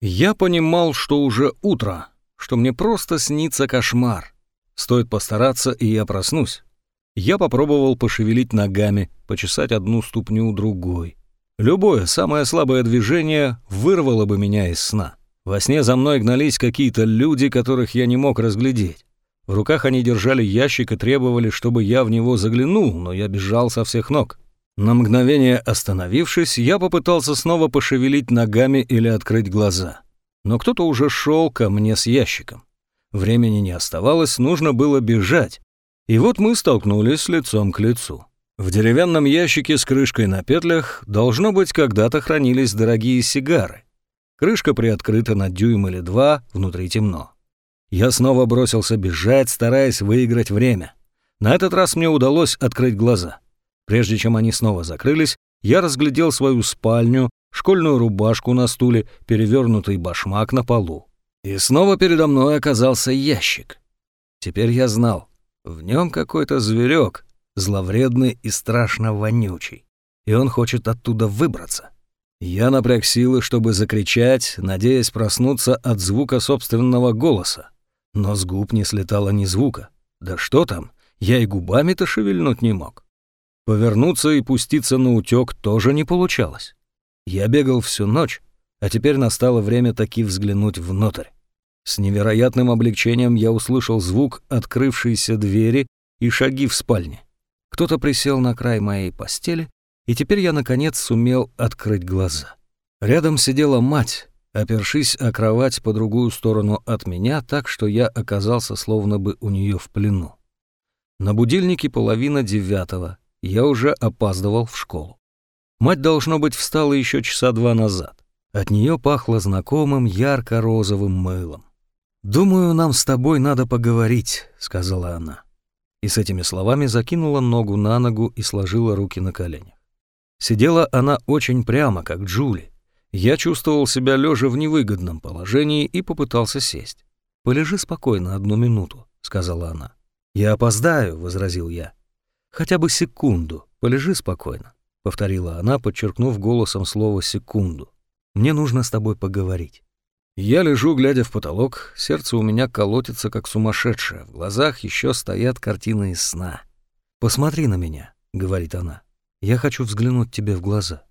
Я понимал, что уже утро, что мне просто снится кошмар. Стоит постараться, и я проснусь. Я попробовал пошевелить ногами, почесать одну ступню другой. Любое, самое слабое движение вырвало бы меня из сна. Во сне за мной гнались какие-то люди, которых я не мог разглядеть. В руках они держали ящик и требовали, чтобы я в него заглянул, но я бежал со всех ног. На мгновение остановившись, я попытался снова пошевелить ногами или открыть глаза. Но кто-то уже шел ко мне с ящиком. Времени не оставалось, нужно было бежать. И вот мы столкнулись лицом к лицу. В деревянном ящике с крышкой на петлях, должно быть, когда-то хранились дорогие сигары. Крышка приоткрыта на дюйм или два, внутри темно. Я снова бросился бежать, стараясь выиграть время. На этот раз мне удалось открыть глаза. Прежде чем они снова закрылись, я разглядел свою спальню, школьную рубашку на стуле, перевернутый башмак на полу. И снова передо мной оказался ящик. Теперь я знал, в нем какой-то зверек, зловредный и страшно вонючий, и он хочет оттуда выбраться. Я напряг силы, чтобы закричать, надеясь проснуться от звука собственного голоса. Но с губ не слетало ни звука. Да что там, я и губами-то шевельнуть не мог. Повернуться и пуститься на утёк тоже не получалось. Я бегал всю ночь, а теперь настало время таки взглянуть внутрь. С невероятным облегчением я услышал звук открывшейся двери и шаги в спальне. Кто-то присел на край моей постели, и теперь я, наконец, сумел открыть глаза. Рядом сидела мать, опершись о кровать по другую сторону от меня, так что я оказался словно бы у нее в плену. На будильнике половина девятого, я уже опаздывал в школу. Мать, должно быть, встала еще часа два назад. От нее пахло знакомым ярко-розовым мылом. «Думаю, нам с тобой надо поговорить», — сказала она. И с этими словами закинула ногу на ногу и сложила руки на коленях. Сидела она очень прямо, как Джули. Я чувствовал себя лежа в невыгодном положении и попытался сесть. «Полежи спокойно одну минуту», — сказала она. «Я опоздаю», — возразил я. «Хотя бы секунду. Полежи спокойно», — повторила она, подчеркнув голосом слово «секунду». «Мне нужно с тобой поговорить». Я лежу, глядя в потолок, сердце у меня колотится, как сумасшедшее, в глазах еще стоят картины из сна. «Посмотри на меня», — говорит она. «Я хочу взглянуть тебе в глаза».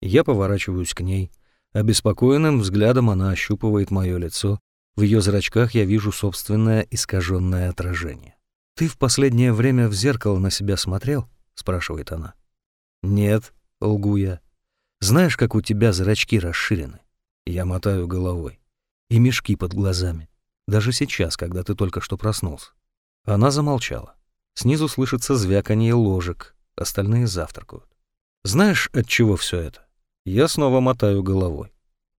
Я поворачиваюсь к ней. Обеспокоенным взглядом она ощупывает мое лицо. В ее зрачках я вижу собственное искаженное отражение. «Ты в последнее время в зеркало на себя смотрел?» — спрашивает она. «Нет», — лгу я. «Знаешь, как у тебя зрачки расширены?» Я мотаю головой. «И мешки под глазами. Даже сейчас, когда ты только что проснулся». Она замолчала. Снизу слышится звяканье ложек, остальные завтракают. «Знаешь, от чего все это?» Я снова мотаю головой.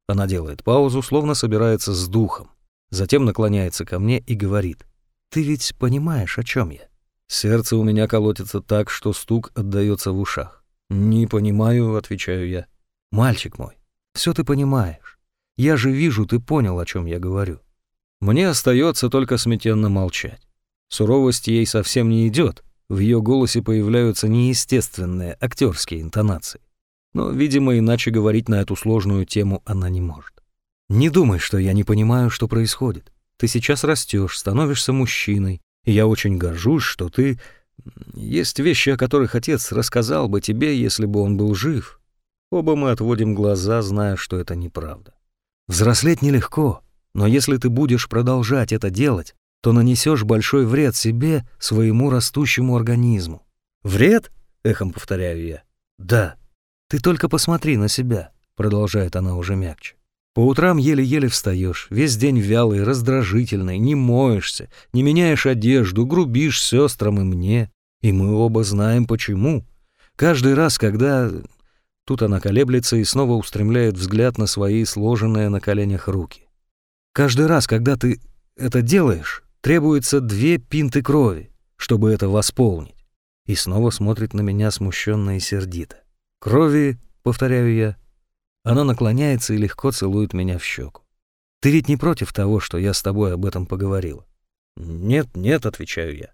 Она делает паузу, словно собирается с духом. Затем наклоняется ко мне и говорит. Ты ведь понимаешь, о чем я? Сердце у меня колотится так, что стук отдаётся в ушах. Не понимаю, отвечаю я. Мальчик мой, все ты понимаешь. Я же вижу, ты понял, о чем я говорю. Мне остается только смятенно молчать. Суровость ей совсем не идет. В ее голосе появляются неестественные актерские интонации. Но, видимо, иначе говорить на эту сложную тему она не может. Не думай, что я не понимаю, что происходит. Ты сейчас растешь, становишься мужчиной, и я очень горжусь, что ты... Есть вещи, о которых отец рассказал бы тебе, если бы он был жив. Оба мы отводим глаза, зная, что это неправда. Взрослеть нелегко, но если ты будешь продолжать это делать, то нанесешь большой вред себе, своему растущему организму. «Вред?» — эхом повторяю я. «Да. Ты только посмотри на себя», — продолжает она уже мягче. По утрам еле-еле встаешь, весь день вялый, раздражительный, не моешься, не меняешь одежду, грубишь сестрам и мне. И мы оба знаем почему. Каждый раз, когда... Тут она колеблется и снова устремляет взгляд на свои сложенные на коленях руки. Каждый раз, когда ты это делаешь, требуется две пинты крови, чтобы это восполнить. И снова смотрит на меня смущенно и сердито. Крови, повторяю я, она наклоняется и легко целует меня в щеку. «Ты ведь не против того, что я с тобой об этом поговорила?» «Нет, нет», — отвечаю я.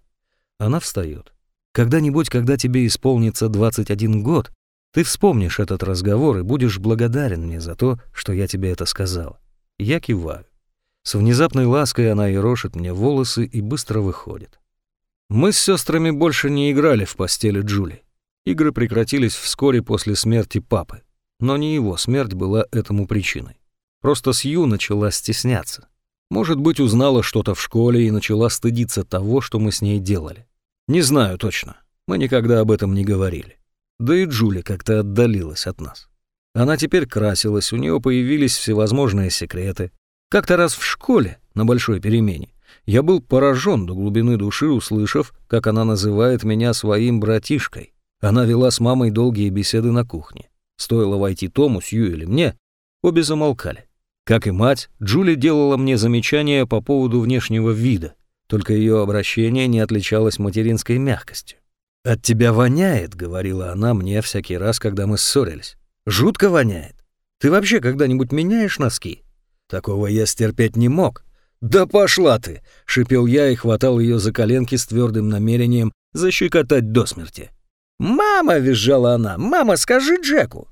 Она встает. «Когда-нибудь, когда тебе исполнится 21 год, ты вспомнишь этот разговор и будешь благодарен мне за то, что я тебе это сказала. Я киваю. С внезапной лаской она ерошит мне волосы и быстро выходит. Мы с сестрами больше не играли в постели Джули. Игры прекратились вскоре после смерти папы. Но не его смерть была этому причиной. Просто Сью начала стесняться. Может быть, узнала что-то в школе и начала стыдиться того, что мы с ней делали. Не знаю точно. Мы никогда об этом не говорили. Да и Джули как-то отдалилась от нас. Она теперь красилась, у нее появились всевозможные секреты. Как-то раз в школе, на большой перемене, я был поражен до глубины души, услышав, как она называет меня своим братишкой. Она вела с мамой долгие беседы на кухне. Стоило войти Тому, Сью или мне, обе замолкали. Как и мать, Джули делала мне замечания по поводу внешнего вида, только ее обращение не отличалось материнской мягкостью. «От тебя воняет», — говорила она мне всякий раз, когда мы ссорились. «Жутко воняет. Ты вообще когда-нибудь меняешь носки?» Такого я стерпеть не мог. «Да пошла ты!» — шипел я и хватал ее за коленки с твердым намерением защекотать до смерти. «Мама!» — визжала она. «Мама, скажи Джеку!»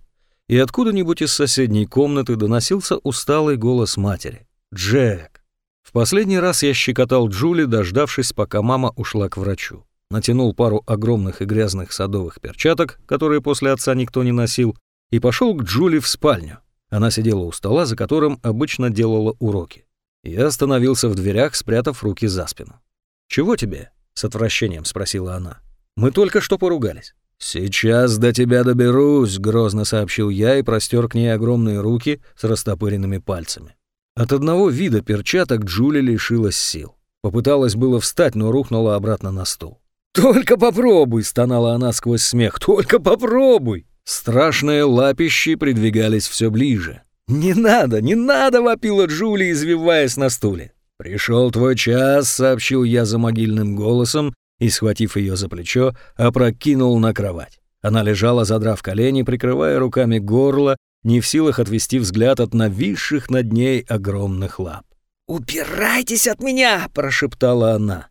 И откуда-нибудь из соседней комнаты доносился усталый голос матери. «Джек!» В последний раз я щекотал Джули, дождавшись, пока мама ушла к врачу натянул пару огромных и грязных садовых перчаток, которые после отца никто не носил, и пошел к Джули в спальню. Она сидела у стола, за которым обычно делала уроки. Я остановился в дверях, спрятав руки за спину. «Чего тебе?» — с отвращением спросила она. «Мы только что поругались». «Сейчас до тебя доберусь», — грозно сообщил я и простер к ней огромные руки с растопыренными пальцами. От одного вида перчаток Джули лишилась сил. Попыталась было встать, но рухнула обратно на стол. «Только попробуй!» — стонала она сквозь смех. «Только попробуй!» Страшные лапищи придвигались все ближе. «Не надо, не надо!» — вопила Джули, извиваясь на стуле. «Пришел твой час», — сообщил я за могильным голосом и, схватив ее за плечо, опрокинул на кровать. Она лежала, задрав колени, прикрывая руками горло, не в силах отвести взгляд от нависших над ней огромных лап. «Убирайтесь от меня!» — прошептала она.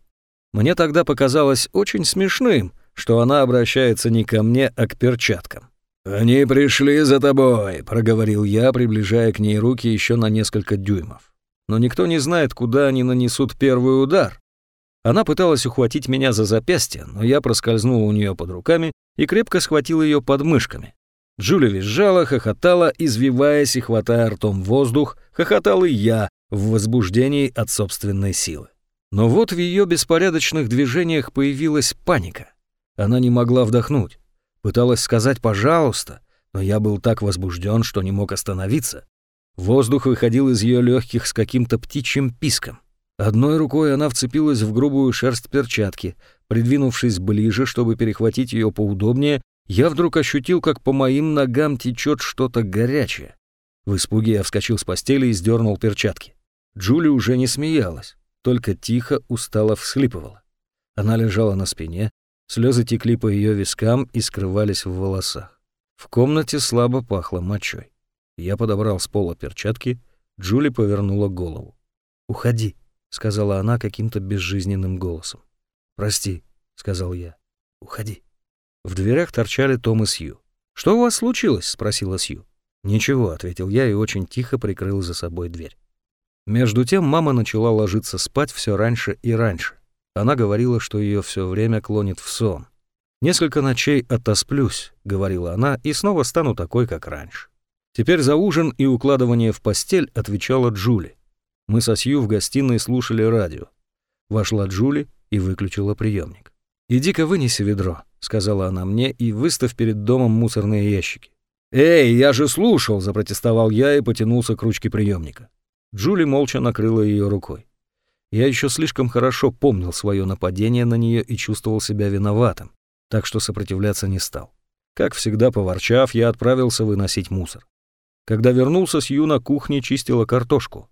Мне тогда показалось очень смешным, что она обращается не ко мне, а к перчаткам. «Они пришли за тобой», — проговорил я, приближая к ней руки еще на несколько дюймов. Но никто не знает, куда они нанесут первый удар. Она пыталась ухватить меня за запястье, но я проскользнул у нее под руками и крепко схватил ее под мышками. Джули визжала, хохотала, извиваясь и хватая ртом воздух, хохотал и я в возбуждении от собственной силы. Но вот в ее беспорядочных движениях появилась паника. Она не могла вдохнуть. Пыталась сказать «пожалуйста», но я был так возбужден, что не мог остановиться. Воздух выходил из ее легких с каким-то птичьим писком. Одной рукой она вцепилась в грубую шерсть перчатки. Придвинувшись ближе, чтобы перехватить ее поудобнее, я вдруг ощутил, как по моим ногам течет что-то горячее. В испуге я вскочил с постели и сдернул перчатки. Джули уже не смеялась только тихо, устало всхлипывала. Она лежала на спине, слезы текли по ее вискам и скрывались в волосах. В комнате слабо пахло мочой. Я подобрал с пола перчатки, Джули повернула голову. «Уходи», — сказала она каким-то безжизненным голосом. «Прости», — сказал я. «Уходи». В дверях торчали Том и Сью. «Что у вас случилось?» — спросила Сью. «Ничего», — ответил я и очень тихо прикрыл за собой дверь. Между тем мама начала ложиться спать все раньше и раньше. Она говорила, что ее все время клонит в сон. «Несколько ночей отосплюсь», — говорила она, — «и снова стану такой, как раньше». Теперь за ужин и укладывание в постель отвечала Джули. Мы со Сью в гостиной слушали радио. Вошла Джули и выключила приемник. «Иди-ка вынеси ведро», — сказала она мне, и выставь перед домом мусорные ящики. «Эй, я же слушал!» — запротестовал я и потянулся к ручке приемника. Джули молча накрыла ее рукой. Я еще слишком хорошо помнил свое нападение на нее и чувствовал себя виноватым, так что сопротивляться не стал. Как всегда, поворчав, я отправился выносить мусор. Когда вернулся, Сью на кухне чистила картошку.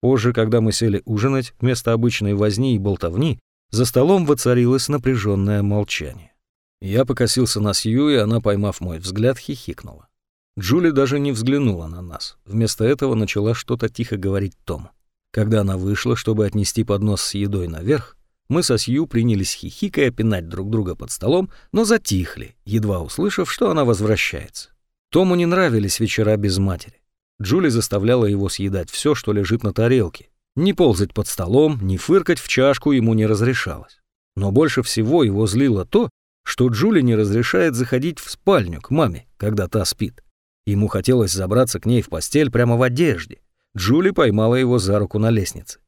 Позже, когда мы сели ужинать, вместо обычной возни и болтовни, за столом воцарилось напряженное молчание. Я покосился на Сью, и она, поймав мой взгляд, хихикнула. Джули даже не взглянула на нас. Вместо этого начала что-то тихо говорить Том. Когда она вышла, чтобы отнести поднос с едой наверх, мы со Сью принялись хихикая пинать друг друга под столом, но затихли, едва услышав, что она возвращается. Тому не нравились вечера без матери. Джули заставляла его съедать все, что лежит на тарелке. Не ползать под столом, не фыркать в чашку ему не разрешалось. Но больше всего его злило то, что Джули не разрешает заходить в спальню к маме, когда та спит. Ему хотелось забраться к ней в постель прямо в одежде. Джули поймала его за руку на лестнице.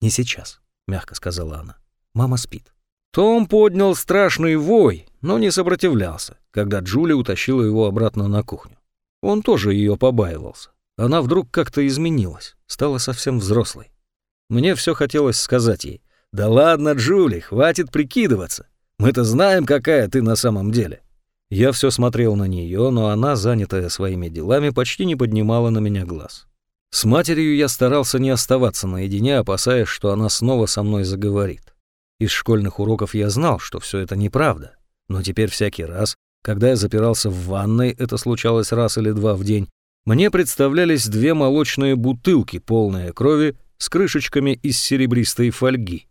«Не сейчас», — мягко сказала она. «Мама спит». Том поднял страшный вой, но не сопротивлялся, когда Джули утащила его обратно на кухню. Он тоже ее побаивался. Она вдруг как-то изменилась, стала совсем взрослой. Мне все хотелось сказать ей, «Да ладно, Джули, хватит прикидываться. Мы-то знаем, какая ты на самом деле». Я все смотрел на нее, но она, занятая своими делами, почти не поднимала на меня глаз. С матерью я старался не оставаться наедине, опасаясь, что она снова со мной заговорит. Из школьных уроков я знал, что все это неправда, но теперь всякий раз, когда я запирался в ванной, это случалось раз или два в день, мне представлялись две молочные бутылки, полные крови, с крышечками из серебристой фольги.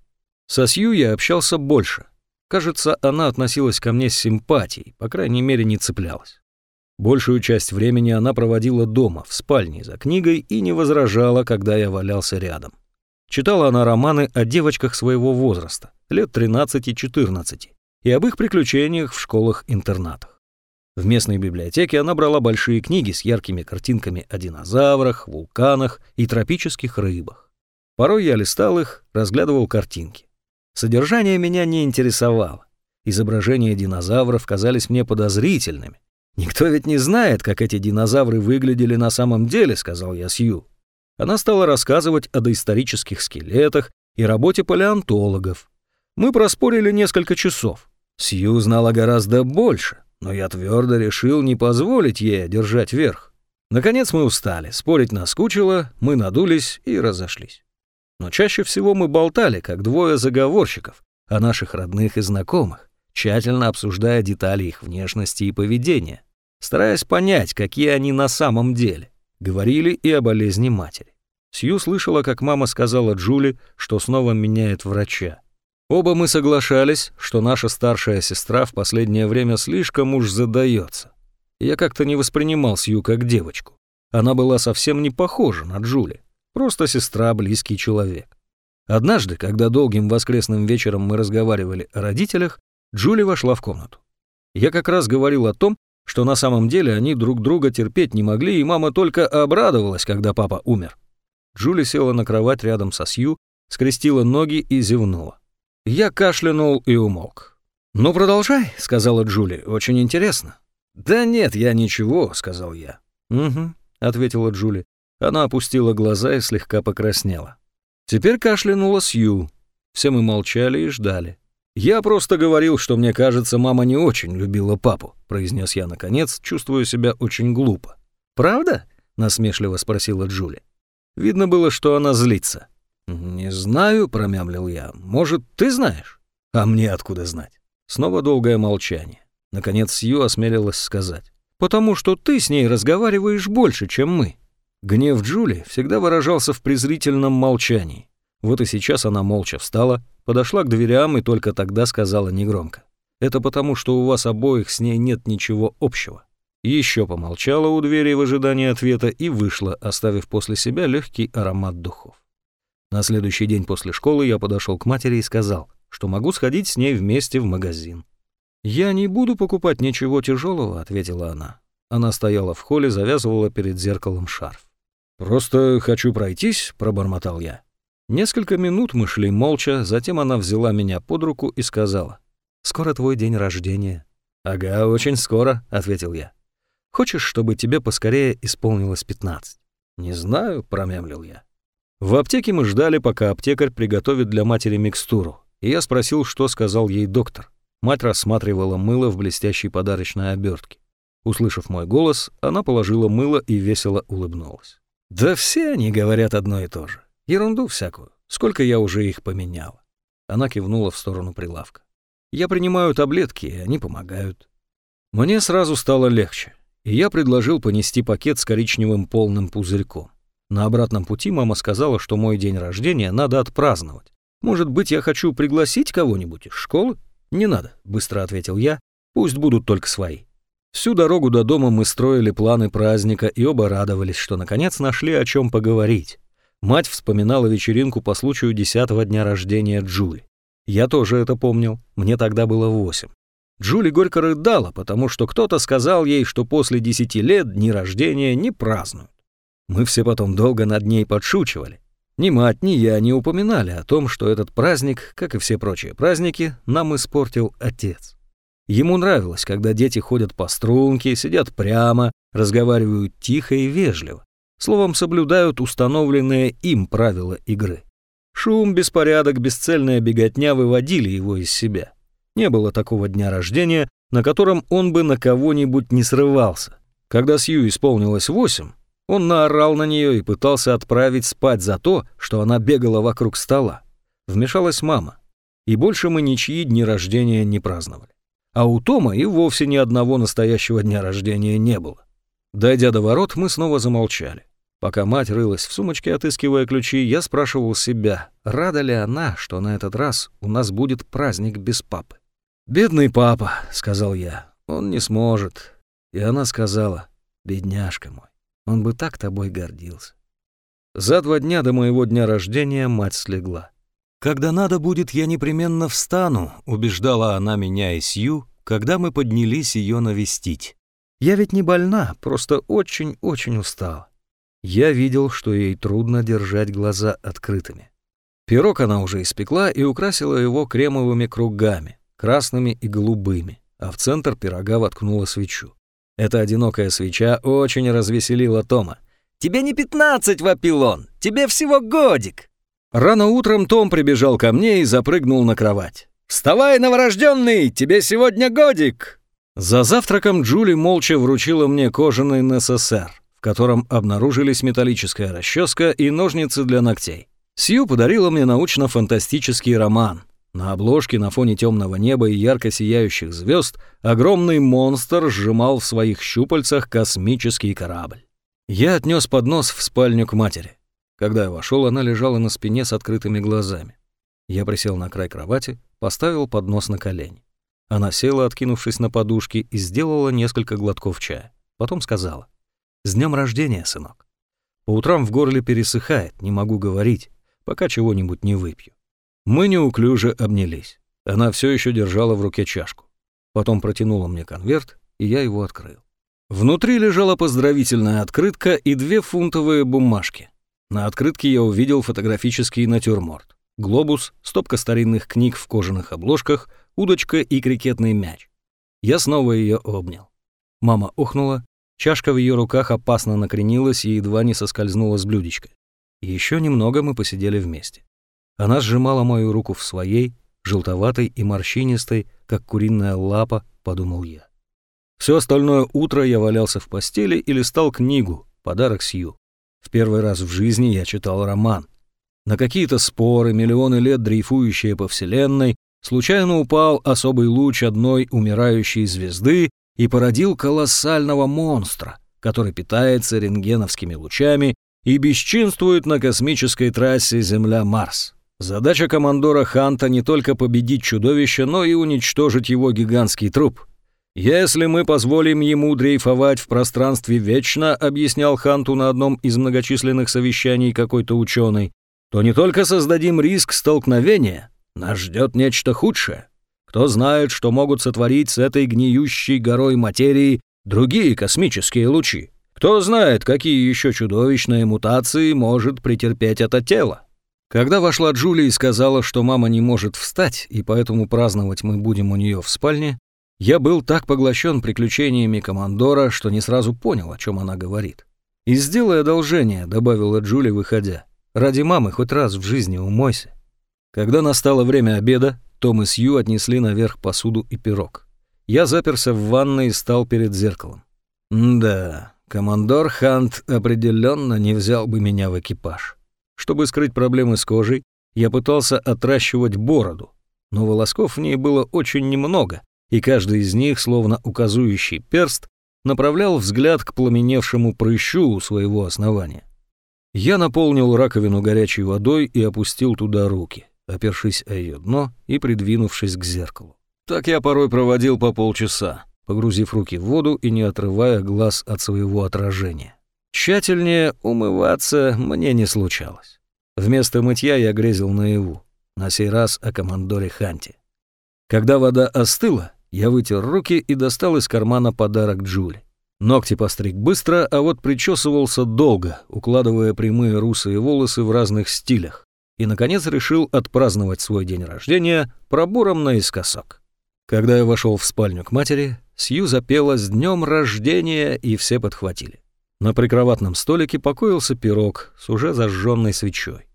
Со Сью я общался больше. Кажется, она относилась ко мне с симпатией, по крайней мере, не цеплялась. Большую часть времени она проводила дома, в спальне за книгой и не возражала, когда я валялся рядом. Читала она романы о девочках своего возраста, лет 13-14, и об их приключениях в школах-интернатах. В местной библиотеке она брала большие книги с яркими картинками о динозаврах, вулканах и тропических рыбах. Порой я листал их, разглядывал картинки. Содержание меня не интересовало. Изображения динозавров казались мне подозрительными. «Никто ведь не знает, как эти динозавры выглядели на самом деле», — сказал я Сью. Она стала рассказывать о доисторических скелетах и работе палеонтологов. Мы проспорили несколько часов. Сью знала гораздо больше, но я твердо решил не позволить ей одержать верх. Наконец мы устали, спорить наскучило, мы надулись и разошлись. Но чаще всего мы болтали, как двое заговорщиков, о наших родных и знакомых, тщательно обсуждая детали их внешности и поведения, стараясь понять, какие они на самом деле. Говорили и о болезни матери. Сью слышала, как мама сказала Джули, что снова меняет врача. Оба мы соглашались, что наша старшая сестра в последнее время слишком уж задается. Я как-то не воспринимал Сью как девочку. Она была совсем не похожа на Джули. Просто сестра, близкий человек. Однажды, когда долгим воскресным вечером мы разговаривали о родителях, Джули вошла в комнату. Я как раз говорил о том, что на самом деле они друг друга терпеть не могли, и мама только обрадовалась, когда папа умер. Джули села на кровать рядом со Сью, скрестила ноги и зевнула. Я кашлянул и умолк. «Ну, продолжай», — сказала Джули, — «очень интересно». «Да нет, я ничего», — сказал я. «Угу», — ответила Джули. Она опустила глаза и слегка покраснела. Теперь кашлянула Сью. Все мы молчали и ждали. «Я просто говорил, что мне кажется, мама не очень любила папу», произнес я наконец, чувствуя себя очень глупо. «Правда?» — насмешливо спросила Джули. Видно было, что она злится. «Не знаю», — промямлил я. «Может, ты знаешь?» «А мне откуда знать?» Снова долгое молчание. Наконец Сью осмелилась сказать. «Потому что ты с ней разговариваешь больше, чем мы». Гнев Джули всегда выражался в презрительном молчании. Вот и сейчас она молча встала, подошла к дверям и только тогда сказала негромко. «Это потому, что у вас обоих с ней нет ничего общего». Еще помолчала у двери в ожидании ответа и вышла, оставив после себя легкий аромат духов. На следующий день после школы я подошел к матери и сказал, что могу сходить с ней вместе в магазин. «Я не буду покупать ничего тяжелого», — ответила она. Она стояла в холле, завязывала перед зеркалом шарф. «Просто хочу пройтись», — пробормотал я. Несколько минут мы шли молча, затем она взяла меня под руку и сказала. «Скоро твой день рождения». «Ага, очень скоро», — ответил я. «Хочешь, чтобы тебе поскорее исполнилось пятнадцать?» «Не знаю», — промямлил я. В аптеке мы ждали, пока аптекарь приготовит для матери микстуру, и я спросил, что сказал ей доктор. Мать рассматривала мыло в блестящей подарочной обертке. Услышав мой голос, она положила мыло и весело улыбнулась. Да все они говорят одно и то же. Ерунду всякую. Сколько я уже их поменяла. Она кивнула в сторону прилавка. Я принимаю таблетки, и они помогают. Мне сразу стало легче, и я предложил понести пакет с коричневым полным пузырьком. На обратном пути мама сказала, что мой день рождения надо отпраздновать. Может быть, я хочу пригласить кого-нибудь из школы? Не надо, быстро ответил я. Пусть будут только свои. Всю дорогу до дома мы строили планы праздника и оба радовались, что наконец нашли о чем поговорить. Мать вспоминала вечеринку по случаю десятого дня рождения Джули. Я тоже это помнил, мне тогда было восемь. Джули горько рыдала, потому что кто-то сказал ей, что после десяти лет дни рождения не празднуют. Мы все потом долго над ней подшучивали. Ни мать, ни я не упоминали о том, что этот праздник, как и все прочие праздники, нам испортил отец. Ему нравилось, когда дети ходят по струнке, сидят прямо, разговаривают тихо и вежливо. Словом, соблюдают установленные им правила игры. Шум, беспорядок, бесцельная беготня выводили его из себя. Не было такого дня рождения, на котором он бы на кого-нибудь не срывался. Когда Сью исполнилось восемь, он наорал на нее и пытался отправить спать за то, что она бегала вокруг стола. Вмешалась мама. И больше мы ничьи дни рождения не праздновали. А у Тома и вовсе ни одного настоящего дня рождения не было. Дойдя до ворот, мы снова замолчали. Пока мать рылась в сумочке, отыскивая ключи, я спрашивал себя, рада ли она, что на этот раз у нас будет праздник без папы. «Бедный папа», — сказал я, — «он не сможет». И она сказала, «Бедняжка мой, он бы так тобой гордился». За два дня до моего дня рождения мать слегла. «Когда надо будет, я непременно встану», — убеждала она меня и Сью, когда мы поднялись ее навестить. «Я ведь не больна, просто очень-очень устала». Я видел, что ей трудно держать глаза открытыми. Пирог она уже испекла и украсила его кремовыми кругами, красными и голубыми, а в центр пирога воткнула свечу. Эта одинокая свеча очень развеселила Тома. «Тебе не пятнадцать, вопил он, тебе всего годик!» Рано утром Том прибежал ко мне и запрыгнул на кровать. «Вставай, новорожденный, тебе сегодня годик!» За завтраком Джули молча вручила мне кожаный НССР, в котором обнаружились металлическая расческа и ножницы для ногтей. Сью подарила мне научно-фантастический роман. На обложке на фоне темного неба и ярко сияющих звезд огромный монстр сжимал в своих щупальцах космический корабль. Я отнес поднос в спальню к матери. Когда я вошел, она лежала на спине с открытыми глазами. Я присел на край кровати, поставил поднос на колени. Она села, откинувшись на подушки, и сделала несколько глотков чая. Потом сказала, «С днем рождения, сынок. По утрам в горле пересыхает, не могу говорить, пока чего-нибудь не выпью». Мы неуклюже обнялись. Она все еще держала в руке чашку. Потом протянула мне конверт, и я его открыл. Внутри лежала поздравительная открытка и две фунтовые бумажки. На открытке я увидел фотографический натюрморт. Глобус, стопка старинных книг в кожаных обложках, удочка и крикетный мяч. Я снова ее обнял. Мама охнула, чашка в ее руках опасно накренилась и едва не соскользнула с блюдечка. Еще немного мы посидели вместе. Она сжимала мою руку в своей, желтоватой и морщинистой, как куриная лапа, подумал я. Все остальное утро я валялся в постели и листал книгу, подарок Сью. В первый раз в жизни я читал роман. На какие-то споры, миллионы лет дрейфующие по Вселенной, случайно упал особый луч одной умирающей звезды и породил колоссального монстра, который питается рентгеновскими лучами и бесчинствует на космической трассе Земля-Марс. Задача командора Ханта не только победить чудовище, но и уничтожить его гигантский труп. «Если мы позволим ему дрейфовать в пространстве вечно», объяснял Ханту на одном из многочисленных совещаний какой-то ученый, то не только создадим риск столкновения, нас ждет нечто худшее. Кто знает, что могут сотворить с этой гниющей горой материи другие космические лучи? Кто знает, какие еще чудовищные мутации может претерпеть это тело? Когда вошла Джулия и сказала, что мама не может встать, и поэтому праздновать мы будем у нее в спальне, я был так поглощен приключениями командора, что не сразу понял, о чем она говорит. «И сделай одолжение», — добавила Джули, выходя. «Ради мамы хоть раз в жизни умойся». Когда настало время обеда, Том и Сью отнесли наверх посуду и пирог. Я заперся в ванной и стал перед зеркалом. да, командор Хант определенно не взял бы меня в экипаж. Чтобы скрыть проблемы с кожей, я пытался отращивать бороду, но волосков в ней было очень немного, и каждый из них, словно указующий перст, направлял взгляд к пламеневшему прыщу у своего основания. Я наполнил раковину горячей водой и опустил туда руки, опершись о ее дно и придвинувшись к зеркалу. Так я порой проводил по полчаса, погрузив руки в воду и не отрывая глаз от своего отражения. Тщательнее умываться мне не случалось. Вместо мытья я грезил наяву, на сей раз о командоре Ханте. Когда вода остыла, я вытер руки и достал из кармана подарок Джули. Ногти постриг быстро, а вот причесывался долго, укладывая прямые русые волосы в разных стилях. И, наконец, решил отпраздновать свой день рождения пробором наискосок. Когда я вошел в спальню к матери, Сью запела «С днем рождения» и все подхватили. На прикроватном столике покоился пирог с уже зажженной свечой.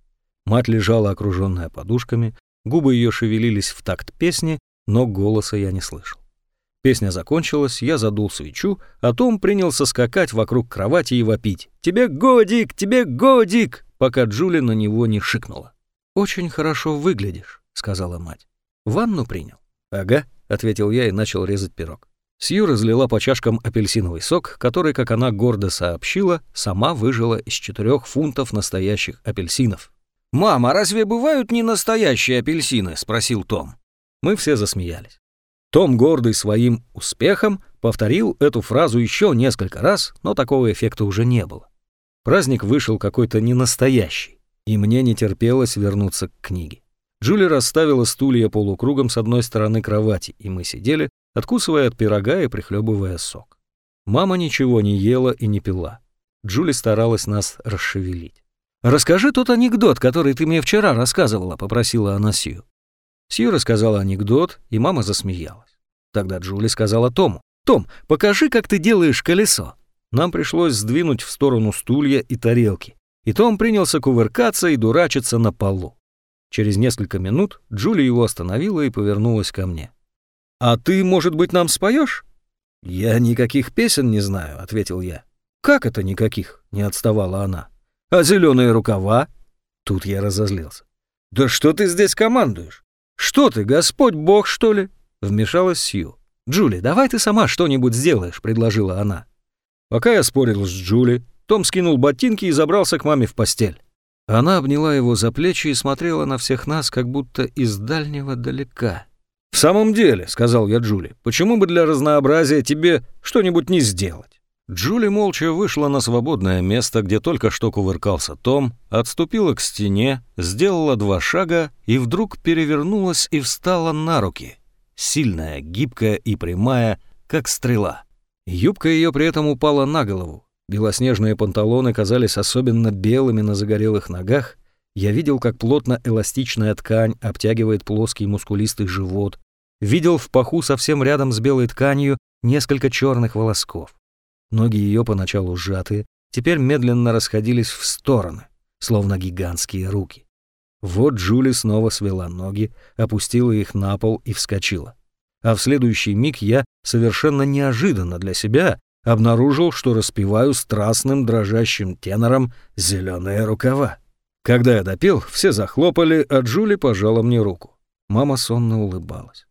Мать лежала окруженная подушками, губы ее шевелились в такт песни, но голоса я не слышал. Песня закончилась, я задул свечу, а Том принялся скакать вокруг кровати и вопить. «Тебе годик! Тебе годик!» пока Джули на него не шикнула. «Очень хорошо выглядишь», — сказала мать. «Ванну принял?» «Ага», — ответил я и начал резать пирог. Сью разлила по чашкам апельсиновый сок, который, как она гордо сообщила, сама выжила из четырех фунтов настоящих апельсинов. «Мама, разве бывают не настоящие апельсины?» — спросил Том. Мы все засмеялись. Том, гордый своим успехом, повторил эту фразу еще несколько раз, но такого эффекта уже не было. Праздник вышел какой-то ненастоящий, и мне не терпелось вернуться к книге. Джули расставила стулья полукругом с одной стороны кровати, и мы сидели, откусывая от пирога и прихлебывая сок. Мама ничего не ела и не пила. Джули старалась нас расшевелить. «Расскажи тот анекдот, который ты мне вчера рассказывала», — попросила она Сью. Сью рассказала анекдот, и мама засмеялась. Тогда Джули сказала Тому, «Том, покажи, как ты делаешь колесо». Нам пришлось сдвинуть в сторону стулья и тарелки, и Том принялся кувыркаться и дурачиться на полу. Через несколько минут Джули его остановила и повернулась ко мне. «А ты, может быть, нам споешь?» «Я никаких песен не знаю», — ответил я. «Как это никаких?» — не отставала она. «А зеленые рукава?» Тут я разозлился. «Да что ты здесь командуешь? «Что ты, Господь Бог, что ли?» — вмешалась Сью. «Джули, давай ты сама что-нибудь сделаешь», — предложила она. Пока я спорил с Джули, Том скинул ботинки и забрался к маме в постель. Она обняла его за плечи и смотрела на всех нас, как будто из дальнего далека. «В самом деле», — сказал я Джули, — «почему бы для разнообразия тебе что-нибудь не сделать?» Джули молча вышла на свободное место, где только что кувыркался Том, отступила к стене, сделала два шага и вдруг перевернулась и встала на руки. Сильная, гибкая и прямая, как стрела. Юбка ее при этом упала на голову. Белоснежные панталоны казались особенно белыми на загорелых ногах. Я видел, как плотно эластичная ткань обтягивает плоский мускулистый живот. Видел в паху совсем рядом с белой тканью несколько черных волосков. Ноги ее поначалу сжатые, теперь медленно расходились в стороны, словно гигантские руки. Вот Джули снова свела ноги, опустила их на пол и вскочила. А в следующий миг я, совершенно неожиданно для себя, обнаружил, что распеваю страстным дрожащим тенором «Зеленые рукава». Когда я допел, все захлопали, а Джули пожала мне руку. Мама сонно улыбалась.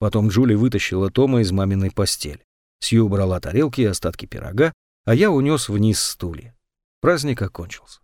Потом Джули вытащила Тома из маминой постели. Сью убрала тарелки и остатки пирога, а я унес вниз стулья. Праздник окончился.